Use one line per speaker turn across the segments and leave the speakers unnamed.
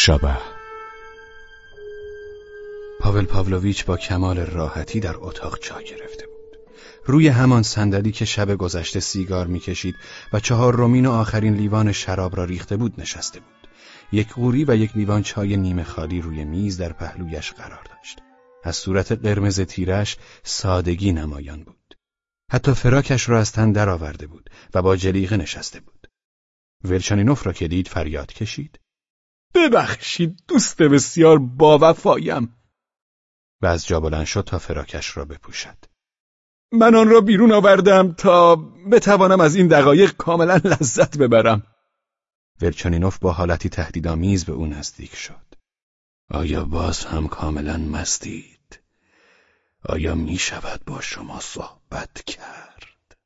شبه پاول پاولویچ با کمال راحتی در اتاق چای گرفته بود. روی همان صندلی که شب گذشته سیگار می‌کشید و چهار رومین و آخرین لیوان شراب را ریخته بود نشسته بود. یک قوری و یک لیوان چای نیمه خالی روی میز در پهلویش قرار داشت. از صورت قرمز تیرش سادگی نمایان بود. حتی فراکش را از تن درآورده بود و با جلیقه نشسته بود. ولچانینوف را که دید فریاد کشید.
ببخشید دوست بسیار با وفایم
و از جا بلند شد تا فراکش را بپوشد.
من آن را بیرون آوردم تا بتوانم از این دقایق کاملا لذت ببرم.
ورچانینوف با حالتی تهدیدآمیز به او نزدیک شد. آیا باز هم کاملا مستید؟ آیا می شود با شما صحبت کرد؟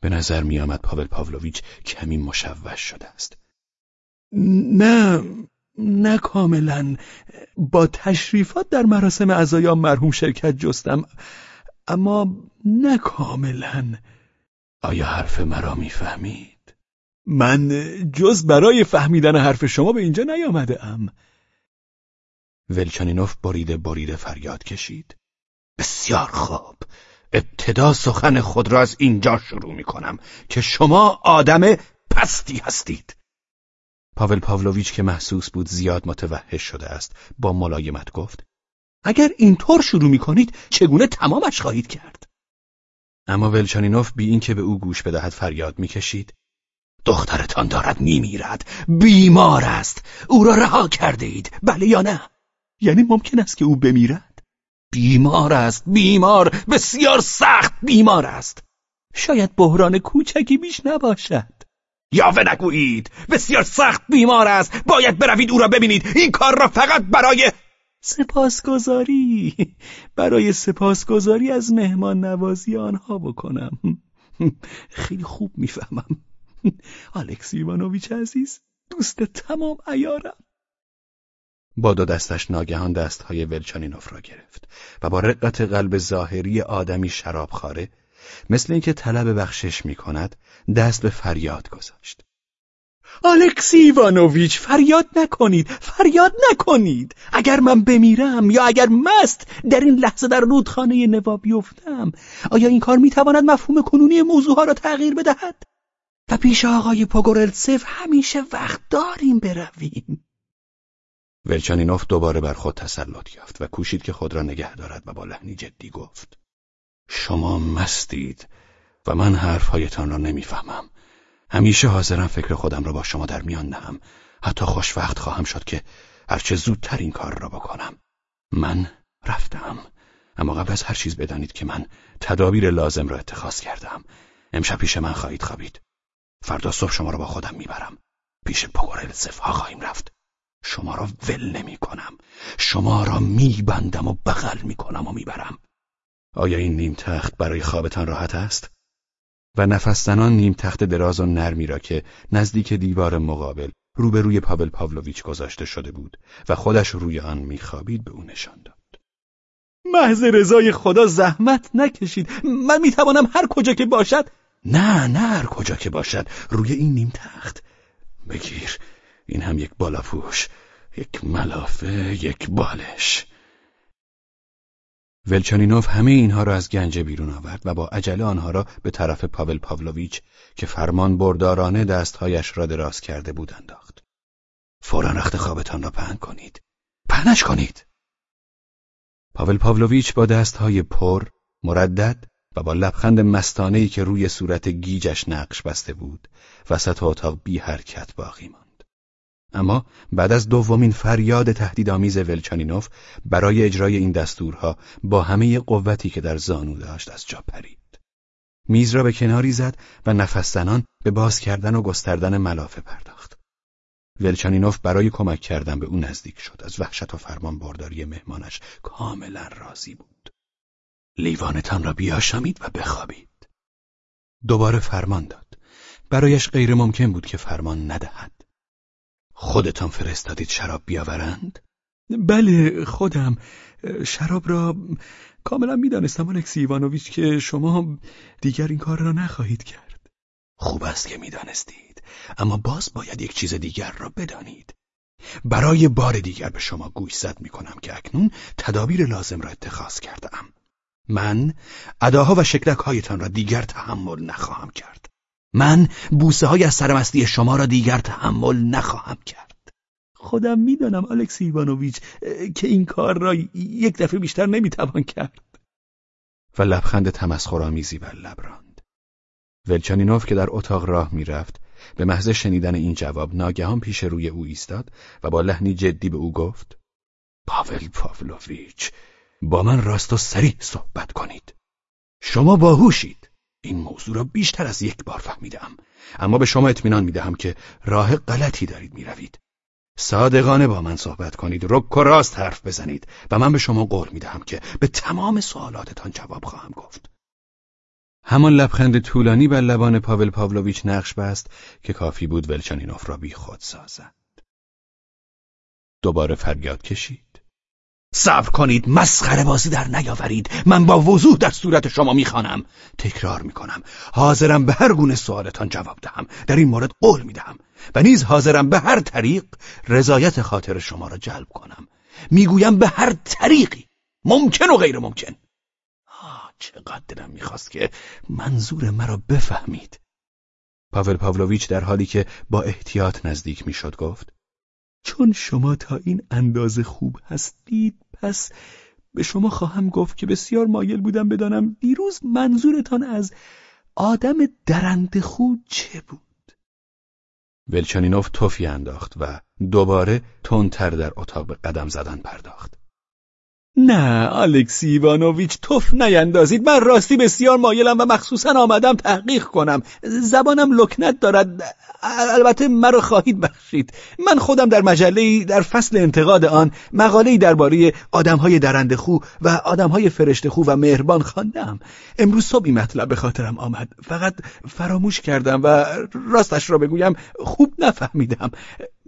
به نظر می آمد پاول پاولویچ کمی مشوش شده است.
نه نه کاملا. با تشریفات در مراسم عزایان مرحوم شرکت جستم اما نه کاملا.
آیا حرف مرا می‌فهمید؟
من جز برای فهمیدن حرف شما به اینجا نیامده ام
ولچانینوف بریده بریده فریاد کشید. بسیار خوب. ابتدا سخن خود را از اینجا شروع می کنم که شما آدم پستی هستید. پاول پاولویچ که محسوس بود زیاد متوحش شده است با ملایمت گفت
اگر اینطور شروع می کنید چگونه تمامش خواهید کرد؟
اما ولچانینوف بی اینکه به او گوش بدهد فریاد می‌کشید دخترتان دارد میمیرد بیمار است او را رها کرده اید بله یا نه؟
یعنی ممکن است که او بمیرد؟
بیمار است بیمار بسیار سخت بیمار است.
شاید بحران کوچکی بیش نباشد.
یاوه نگویید بسیار سخت بیمار است. باید بروید او را ببینید. این کار را فقط برای
سپاسگزاری. برای سپاسگزاری از مهمان نوازی آنها بکنم. خیلی خوب می‌فهمم. آلکسی ایوانوویچ عزیز دوست تمام ایارم
با دو دستش ناگهان دستهای ولچانینوف را گرفت و با رقت قلب ظاهری آدمی شرابخواره مثل اینکه طلب بخشش می کند دست به فریاد گذاشت.
آلکسی ایوانوویچ فریاد نکنید فریاد نکنید! اگر من بمیرم یا اگر مست در این لحظه در رودخانه نوا بیفتم آیا این کار می‌تواند مفهوم کنونی موضوعها را تغییر بدهد؟ و پیش آقای پوگورلتسف همیشه وقت داریم برویم.
ولچانینوف دوباره بر خود تسلط یافت و کوشید که خود را نگه دارد و با لحنی جدی گفت شما مستید. و من حرفهایتان را نمی‌فهمم. همیشه حاضرم فکر خودم را با شما در میان نهم حتی خوشوقت خواهم شد که هرچه زودتر این کار را بکنم. من رفتم. اما قبل از هر چیز بدانید که من تدابیر لازم را اتخاذ کردم. امشب پیش من خواهید خوابید. فردا صبح شما را با خودم می‌برم. پیش پگورل سفا خواهیم رفت. شما را ول نمی کنم شما را میبندم و بغل می‌کنم و می‌برم. آیا این نیم تخت برای خوابتان راحت است؟ و نفس نیم تخت دراز و نرمی را که نزدیک دیوار مقابل روبروی پاول پاولویچ گذاشته شده بود و خودش روی آن میخوابید به او نشان داد.
محض رضای خدا زحمت نکشید. من می‌توانم هر کجا که باشد
نه نه هر کجا که باشد روی این نیم تخت. بگیر این هم یک بالاپوش یک ملافه یک بالش. ولچانینوف همه اینها را از گنجه بیرون آورد و با عجله آنها را به طرف پاول پاولویچ که فرمان بردارانه دستهایش را دراز کرده بود انداخت. فورا رخت خوابتان را پهن کنید. پهنش کنید. پاول پاولویچ با دستهای پر، مردد و با لبخند مستانهی که روی صورت گیجش نقش بسته بود، وسط اتاق بی حرکت باقی ماند. اما بعد از دومین فریاد تهدیدآمیز ولچانینوف برای اجرای این دستورها با همه قوتی که در زانو داشت از جا پرید. میز را به کناری زد و نفس زنان به باز کردن و گستردن ملافه پرداخت. ولچانینوف برای کمک کردن به او نزدیک شد. از وحشت و فرمان برداری مهمانش کاملا راضی بود. لیوانتان را بیاشامید و بخوابید. دوباره فرمان داد. برایش غیر ممکن بود که فرمان ندهد. خودتان فرستادید شراب بیاورند؟
بله خودم شراب را کاملا می‌دانستم الکسی ایوانوویچ که شما دیگر این کار را نخواهید کرد
خوب است که می‌دانستید اما باز باید یک چیز دیگر را بدانید برای بار دیگر به شما گوش زد می کنم که اکنون تدابیر لازم را اتخاذ کردم. من اداها و شکلک هایتان را دیگر تحمل نخواهم کرد. من بوسه های از سرمستی شما را دیگر تحمل نخواهم کرد.
خودم می‌دانم الکسی ایوانوویچ که این کار را یک دفعه بیشتر نمی‌توان کرد.
و لبخند تمسخرآمیزی بر لب راند. ولچانینوف که در اتاق راه می‌رفت به محض شنیدن این جواب ناگهان پیش روی او ایستاد و با لحنی جدی به او گفت پاول پاولویچ با من راست و سریع صحبت کنید شما باهوشید این موضوع را بیشتر از یک بار فهمیدم اما به شما اطمینان می‌دهم که راه غلطی دارید می‌روید. صادقانه با من صحبت کنید رک و راست حرف بزنید و من به شما قول می‌دهم که به تمام سوالاتتان جواب خواهم گفت. همان لبخند طولانی بر لبان پاول پاولویچ نقش بست که کافی بود ولچانینوف را بی خود سازد. دوباره فریاد کشید. صبر کنید مسخره بازی در نیاورید. من با وضوح در صورت شما می‌خوانم. تکرار می‌کنم. حاضرم به هر گونه سوالتان جواب دهم. در این مورد قول می‌دهم. و نیز حاضرم به هر طریق رضایت خاطر شما را جلب کنم. می‌گویم به هر طریقی. ممکن و غیر ممکن. آه چقدر دلم می‌خواست که منظور مرا بفهمید. پاول پاولویچ در حالی که با احتیاط نزدیک می‌شد گفت
چون شما تا این اندازه خوب هستید پس به شما خواهم گفت که بسیار مایل بودم بدانم دیروز منظورتان از آدم درند خود چه بود.
ولچانینوف توفی انداخت و دوباره تندتر در اتاق به قدم زدن پرداخت.
نه الکسی ایوانوویچ توف نیندازید. من راستی بسیار مایلم و مخصوصا آمدم تحقیق کنم. زبانم لکنت دارد. البته مرا خواهید بخشید. من خودم در مجله در فصل انتقاد آن مقاله‌ای درباره آدمهای درند خو و آدمهای فرشته خو و مهربان خواندم. امروز صبحی مطلب به خاطرم آمد. فقط فراموش کردم و راستش را بگویم خوب نفهمیدم.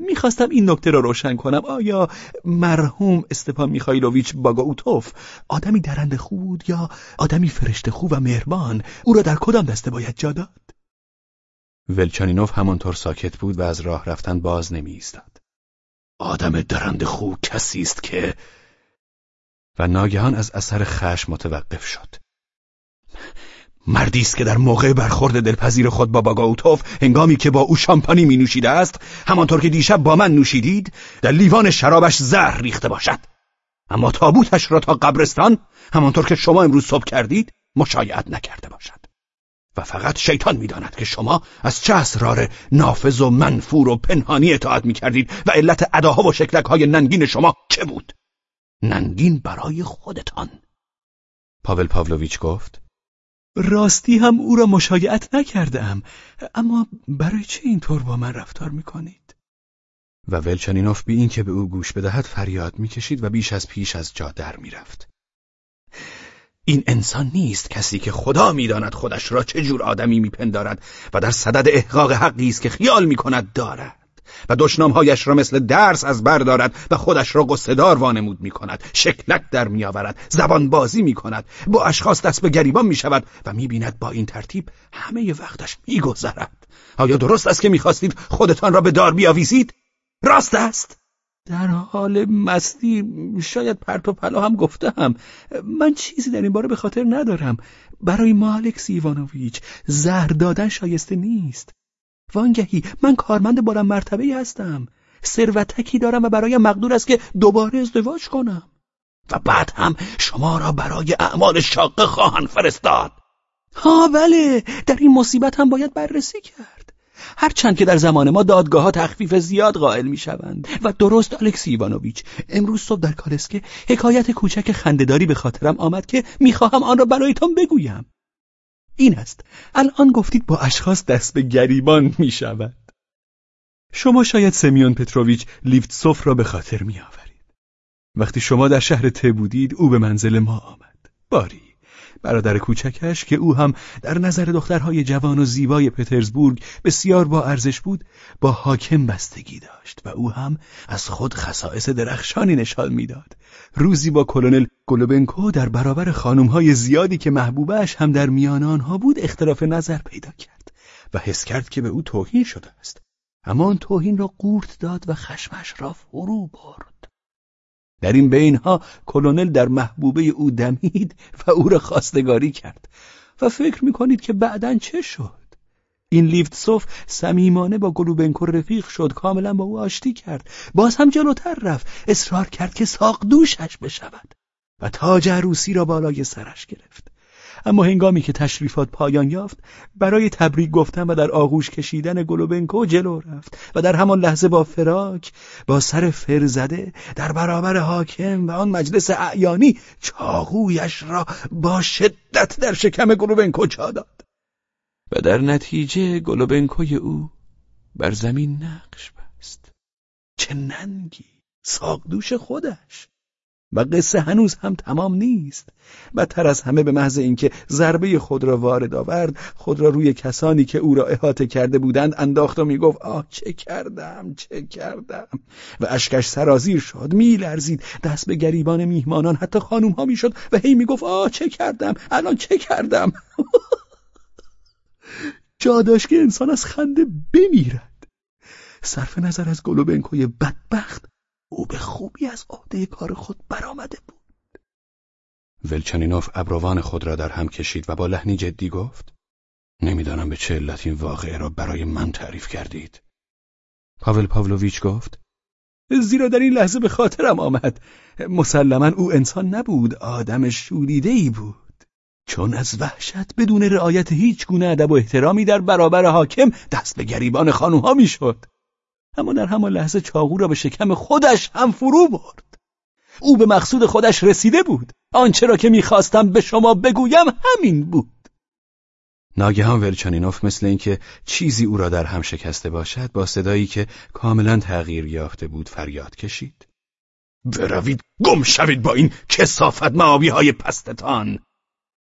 می‌خواستم این نکته را روشن کنم. آیا مرحوم استپان میخایلوویچ باگاوتوف آدمی درند خوب بود یا آدمی فرشته خوب و مهربان؟ او را در کدام دسته باید جا داد؟
ولچانینوف همانطور ساکت بود و از راه رفتن باز نمی ایستاد. آدم درند خوب کسی است که و ناگهان از اثر خشم متوقف شد. مردی است که در موقع برخورد دلپذیر خود با باگاوتوف هنگامی که با او شامپانی می نوشیده است همانطور که دیشب با من نوشیدید در لیوان شرابش زهر ریخته باشد. اما تابوتش را تا قبرستان همانطور که شما امروز صبح کردید مشایعت نکرده باشد. و فقط شیطان می‌داند که شما از چه اسرار نافذ و منفور و پنهانی اطاعت می‌کردید و علت اداها و شکلک های ننگین شما چه بود؟ ننگین برای خودتان. پاول پاولویچ گفت
راستی هم او را مشایعت نکردم اما برای چه اینطور با من رفتار می‌کنید؟
و ولچنینوف بی این که به او گوش بدهد فریاد می‌کشید و بیش از پیش از جا در می‌رفت. این انسان نیست کسی که خدا می‌داند خودش را چه جور آدمی میپندارد و در صدد احقاق حقی است که خیال می‌کند دارد. و دشنامهایش را مثل درس از بر دارد و خودش را قصدار وانمود می کند شکلک در می آورد زبان بازی می کند با اشخاص دست به گریبان می شود و می بیند با این ترتیب همه وقتش می گذرد آیا درست است که می خواستید خودتان را به دار بیاویزید؟ راست است؟
در حال مستی شاید پرت و پلا هم گفتم. من چیزی در این باره به خاطر ندارم. برای مالک سیوانوویچ زهر دادن شایسته نیست. وانگهی من کارمند بلند مرتبه هستم. ثروتکی دارم و برایم مقدور است که دوباره ازدواج کنم.
و بعد هم شما را برای اعمال شاقه خواهند فرستاد.
ها بله. در این مصیبت هم باید بررسی کرد. هرچند که در زمان ما دادگاه ها تخفیف زیاد قائل می شوند و درست الکسی ایوانوویچ. امروز صبح در کالسکه حکایت کوچک خندهداری به خاطرم آمد که می‌خواهم آن را برایتان بگویم. این است. الان گفتید با اشخاص دست به گریبان می شود شما شاید سمیون پتروویچ لیفتسوف را به خاطر می آورید وقتی شما در شهر ته بودید او به منزل ما آمد. باری. برادر کوچکش که او هم در نظر دخترهای جوان و زیبای پترزبورگ بسیار با ارزش بود با حاکم بستگی داشت و او هم از خود خصائص درخشانی نشان می‌داد. روزی با کلونل گلوبنکو در برابر خانمهای زیادی که محبوبش هم در میان آنها بود اختلاف نظر پیدا کرد و حس کرد که به او توهین شده است. اما آن توهین را قورت داد و خشمش را فرو برد. در این بینها کلونل در محبوبه او دمید و او را خواستگاری کرد و فکر می‌کنید که بعدا چه شد؟ این لیفتسوف صمیمانه با گلوبنکو رفیق شد کاملا با او آشتی کرد. باز هم جلوتر رفت اصرار کرد که ساق دوشش بشود و تاج عروسی را بالای سرش گرفت. اما هنگامی که تشریفات پایان یافت برای تبریک گفتن و در آغوش کشیدن گلوبنکو جلو رفت و در همان لحظه با فراک با سر فرزده در برابر حاکم و آن مجلس اعیانی چاقویش را با شدت در شکم گلوبنکو جا داد. و در نتیجه گلوبنکوی او بر زمین نقش بست. چه ننگی ساقدوش خودش. و قصه هنوز هم تمام نیست. بدتر از همه به محض اینکه ضربه خود را وارد آورد خود را روی کسانی که او را احاطه کرده بودند انداخت و می‌گفت آه چه کردم چه کردم؟ و اشکش سرازیر شد میلرزید. دست به گریبان میهمانان حتی خانوم ها می‌شد و هی می‌گفت آه چه کردم؟ الان چه کردم؟ جا داشت که انسان از خنده بمیرد. صرف نظر از گلوبنکوی بدبخت او به خوبی از عهده کار خود برآمده بود.
ولچنینوف ابروان خود را در هم کشید و با لحنی جدی گفت نمی‌دانم به چه علت این واقعه را برای من تعریف کردید. پاول پاولویچ گفت
زیرا در این لحظه به خاطرم آمد. مسلما او انسان نبود آدم شوریده ای بود. چون از وحشت بدون رعایت هیچ گونه ادب و احترامی در برابر حاکم دست به گریبان خانوها می‌شد. اما در همان لحظه چاقو را به شکم خودش هم فرو برد. او به مقصود خودش رسیده بود. آنچه را که می‌خواستم به شما بگویم همین بود.
ناگهان ولچانینوف مثل اینکه چیزی او را در هم شکسته باشد با صدایی که کاملا تغییر یافته بود فریاد کشید.
بروید گم شوید با این کسافت معابی های پستتان.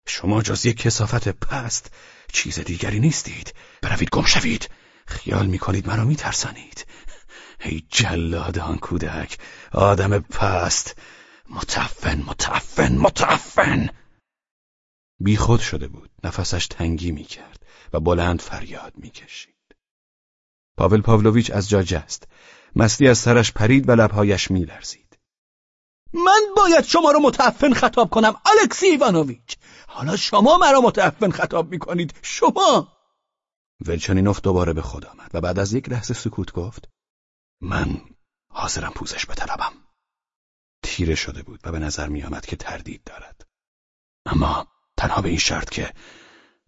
شما جز یک کسافت پست چیز دیگری نیستید. بروید گم شوید. خیال می‌کنید مرا میترسانید. ای جلاد آن کودک آدم پست. متعفن متعفن متعفن! بیخود شده بود. نفسش تنگی می‌کرد و بلند فریاد می‌کشید. پاول پاولویچ از جا جست. مستی از سرش پرید و لبهایش میلرزید.
من باید شما را متعفن خطاب کنم الکسی ایوانوویچ حالا شما مرا متعفن خطاب می‌کنید. شما!
ولچنینوف دوباره به خود آمد و بعد از یک لحظه سکوت گفت من حاضرم پوزش بطلبم. تیره شده بود و به نظر می آمد که تردید دارد. اما تنها به این شرط که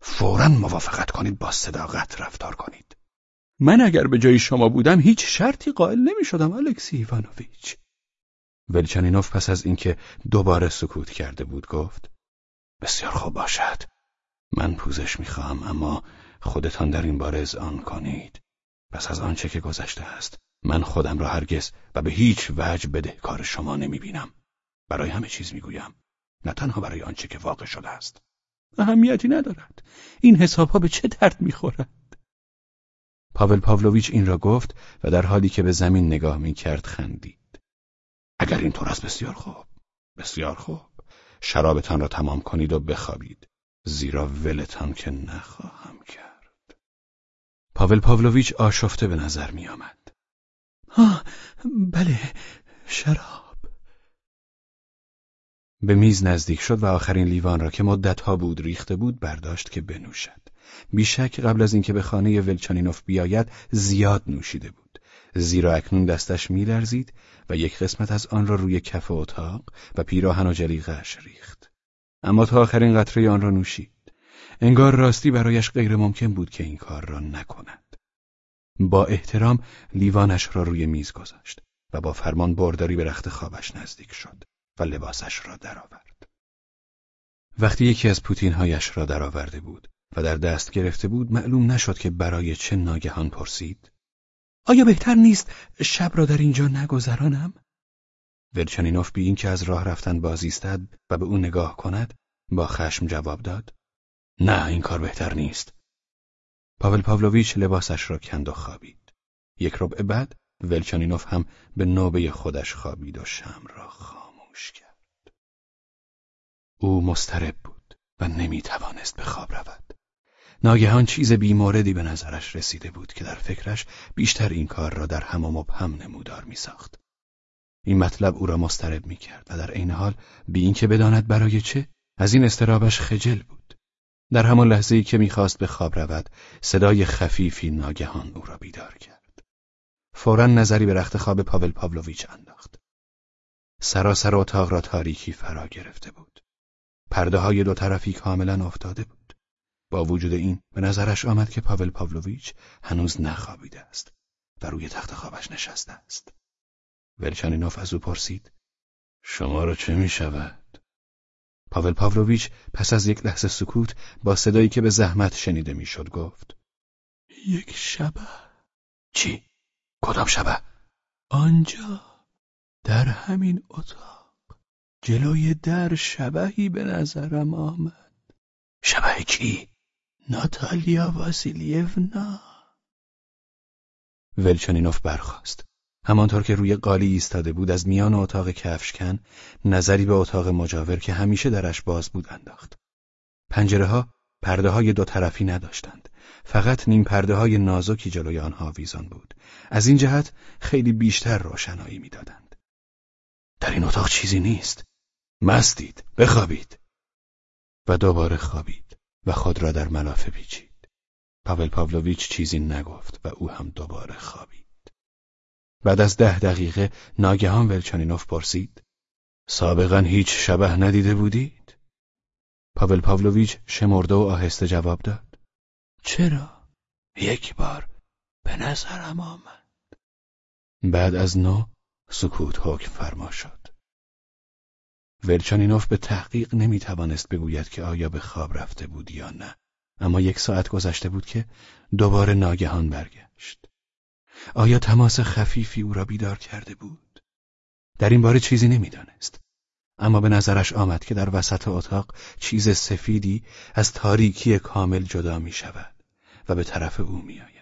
فورا موافقت کنید با صداقت رفتار کنید.
من اگر به جای شما بودم هیچ شرطی قائل نمی شدم الکسی ایوانوویچ.
ولچنینوف پس از اینکه دوباره سکوت کرده بود گفت بسیار خوب باشد. من پوزش می‌خواهم اما خودتان در این باره آن کنید. پس از آنچه که گذشته است من خودم را هرگز و به هیچ وجه بدهکار شما نمی بینم. برای همه چیز می‌گویم. نه تنها برای آنچه که واقع شده است.
اهمیتی ندارد. این حساب ها به چه درد می‌خورد؟
پاول پاولویچ این را گفت و در حالی که به زمین نگاه می کرد خندید. اگر اینطور است بسیار خوب. بسیار خوب. شرابتان را تمام کنید و بخوابید. زیرا ولتان که نخواهم کرد. پاول پاولویچ آشفته به نظر می آمد
آه بله شراب.
به میز نزدیک شد و آخرین لیوان را که مدتها بود ریخته بود برداشت که بنوشد. بیشک قبل از اینکه به خانه ولچانینوف بیاید زیاد نوشیده بود. زیرا اکنون دستش میلرزید و یک قسمت از آن را روی کف اتاق و پیراهن و جلیقهاش ریخت. اما تا آخرین قطره آن را نوشید. انگار راستی برایش غیر ممکن بود که این کار را نکند با احترام لیوانش را روی میز گذاشت و با فرمان برداری به رخت خوابش نزدیک شد و لباسش را درآورد. وقتی یکی از پوتینهایش را درآورده بود و در دست گرفته بود معلوم نشد که برای چه ناگهان پرسید
آیا بهتر نیست شب را در اینجا نگذرانم؟
ورچنینوف بی اینکه از راه رفتن بازیستد و به او نگاه کند با خشم جواب داد نه این کار بهتر نیست پاول پاولویچ لباسش را کند و خوابید. یک ربع بعد ولچانینوف هم به نوبه خودش خوابید و شم را خاموش کرد. او مسترب بود و نمی توانست به خواب رود. ناگهان چیز بیموردی به نظرش رسیده بود که در فکرش بیشتر این کار را در هم و مبهم نمودار می ساخت. این مطلب او را مسترب می کرد و در عین حال بی اینکه بداند برای چه از این استرابش خجل بود. در همان لحظه ای که می‌خواست به خواب رود صدای خفیفی ناگهان او را بیدار کرد. فورا نظری به رخت خواب پاول پاولویچ انداخت. سراسر اتاق را تاریکی فرا گرفته بود. پرده های دو طرفی کاملا افتاده بود. با وجود این به نظرش آمد که پاول پاولویچ هنوز نخوابیده است و روی تخت خوابش نشسته است. ولچانینوف از او پرسید شما را چه می شود؟ پاول پاولویچ پس از یک لحظه سکوت با صدایی که به زحمت شنیده می‌شد گفت
یک شبه
چی؟ کدام شبه؟
آنجا در همین اتاق جلوی در شبهی به نظرم آمد
شبه کی؟
ناتالیا واسیلیونا
ولچانینوف برخاست همانطور که روی قالی ایستاده بود از میان اتاق کفشکن نظری به اتاق مجاور که همیشه درش باز بود انداخت. پنجره ها پرده های دو طرفی نداشتند. فقط نیم پرده های نازکی جلوی آنها ویزان بود. از این جهت خیلی بیشتر روشنایی می‌دادند. در این اتاق چیزی نیست. مستید. بخوابید. و دوباره خوابید و خود را در ملافه پیچید. پاول پاولویچ چیزی نگفت و او هم دوباره خوابید. بعد از ده دقیقه ناگهان ولچانینوف پرسید سابقا هیچ شبه ندیده بودید؟ پاول پاولویچ شمرده و آهسته جواب داد
چرا؟ یک بار به نظرم آمد
بعد از نو سکوت حکم فرما شد ولچانینوف به تحقیق نمی توانست بگوید که آیا به خواب رفته بود یا نه اما یک ساعت گذشته بود که دوباره ناگهان برگشت آیا تماس خفیفی او را بیدار کرده بود؟ در این باره چیزی نمی‌دانست. اما به نظرش آمد که در وسط اتاق چیز سفیدی از تاریکی کامل جدا می شود و به طرف او می آید.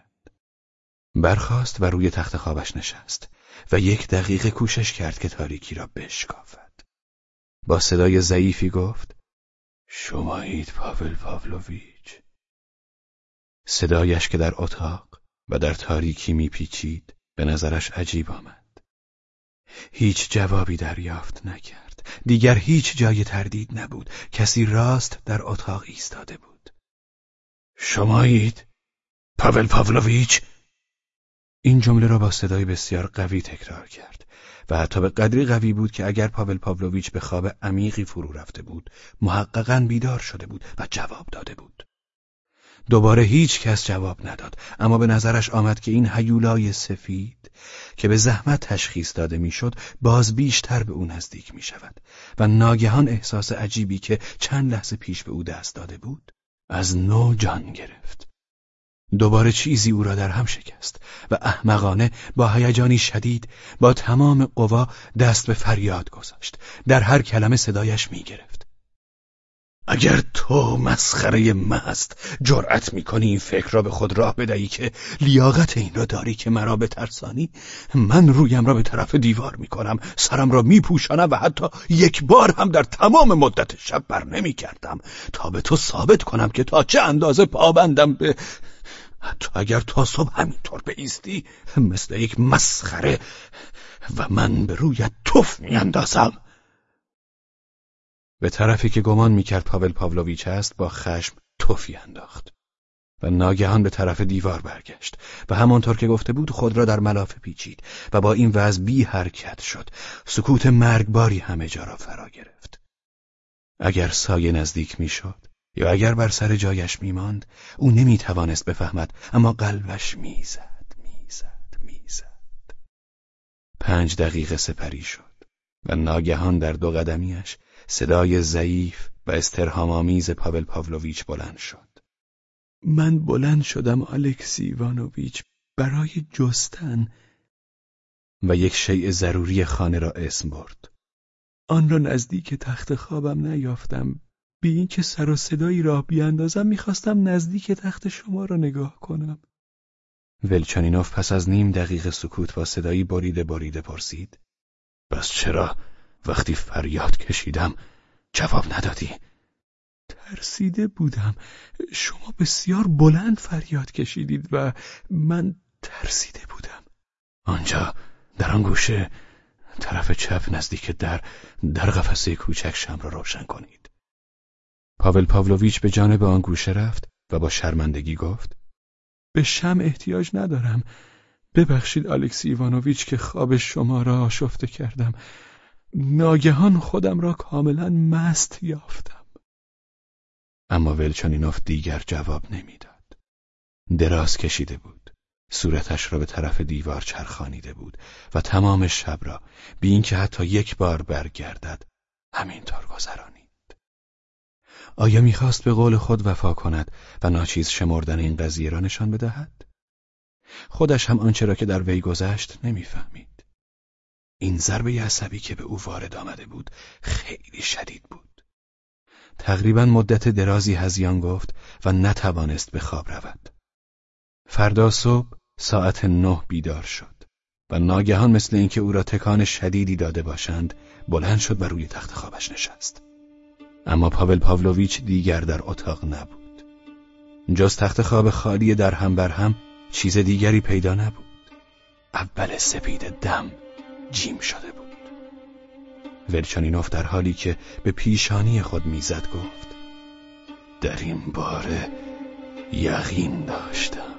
برخاست و روی تخت خوابش نشست و یک دقیقه کوشش کرد که تاریکی را بشکافد. با صدای ضعیفی گفت شمایید پاول پاولویچ صدایش که در اتاق و در تاریکی میپیچید به نظرش عجیب آمد. هیچ جوابی دریافت نکرد. دیگر هیچ جای تردید نبود. کسی راست در اتاق ایستاده بود. شمایید؟ پاول پاولویچ؟ این جمله را با صدای بسیار قوی تکرار کرد و حتی به قدری قوی بود که اگر پاول پاولویچ به خواب عمیقی فرو رفته بود محققا بیدار شده بود و جواب داده بود. دوباره هیچ کس جواب نداد. اما به نظرش آمد که این هیولای سفید که به زحمت تشخیص داده می‌شد باز بیشتر به او نزدیک می شود و ناگهان احساس عجیبی که چند لحظه پیش به او دست داده بود از نو جان گرفت. دوباره چیزی او را در هم شکست و احمقانه با هیجانی شدید با تمام قوا دست به فریاد گذاشت. در هر کلمه صدایش می گرفت اگر تو مسخره مست جرأت می‌کنی این فکر را به خود راه بدهی که لیاقت این را داری که مرا ترسانی من رویم را به طرف دیوار می‌کنم سرم را میپوشانم و حتی یک بار هم در تمام مدت شب بر نمی‌کردم. تا به تو ثابت کنم که تا چه اندازه پابندم به حتی اگر تا صبح همینطور بیستی مثل یک مسخره و من به رویت توف میاندازم. به طرفی که گمان می‌کرد پاول پاولویچ است با خشم توفی انداخت و ناگهان به طرف دیوار برگشت و همانطور که گفته بود خود را در ملافه پیچید و با این وضع بی حرکت شد. سکوت مرگباری همه جا را فرا گرفت. اگر سایه نزدیک می‌شد یا اگر بر سر جایش میماند او نمی‌توانست بفهمد اما قلبش می‌زد می‌زد می‌زد. پنج دقیقه سپری شد و ناگهان در دو قدمیش صدای ضعیف و استرهامآمیز پاول پاولویچ بلند شد.
من بلند شدم الکسی ایوانوویچ برای جستن
و یک شیء ضروری خانه را اسم برد.
آن را نزدیک تخت خوابم نیافتم. بی اینکه سر و صدایی راه بیاندازم می‌خواستم نزدیک تخت شما را نگاه کنم.
ولچانینوف پس از نیم دقیقه سکوت با صدایی بریده بریده پرسید. پس چرا وقتی فریاد کشیدم جواب ندادی.
ترسیده بودم. شما بسیار بلند فریاد کشیدید و من ترسیده بودم.
آنجا در آن گوشه طرف چپ نزدیک در در قفسه کوچک شم را روشن کنید. پاول پاولویچ به جانب آن گوشه رفت و با شرمندگی گفت
به شم احتیاج ندارم. ببخشید الکسی ایوانوویچ که خواب شما را آشفته کردم. ناگهان خودم را کاملا مست یافتم.
اما ولچانینوف دیگر جواب نمی‌داد. دراز کشیده بود. صورتش را به طرف دیوار چرخانیده بود و تمام شب را بی اینکه حتی یک بار برگردد همینطور گذرانید. آیا می‌خواست به قول خود وفا کند و ناچیز شمردن این قضیه را نشان بدهد؟ خودش هم آنچه را که در وی گذشت نمی‌فهمید. این ضربه عصبی که به او وارد آمده بود خیلی شدید بود. تقریبا مدت درازی هزیان گفت و نتوانست به خواب رود. فردا صبح ساعت نه بیدار شد و ناگهان مثل اینکه او را تکان شدیدی داده باشند بلند شد و روی تخت خوابش نشست. اما پاول پاولویچ دیگر در اتاق نبود. جز تخت خواب خالی در هم بر هم چیز دیگری پیدا نبود. اول سپید دم جیم شده بود. ولچانینوف در حالی که به پیشانی خود می‌زد گفت در این باره یقین داشتم.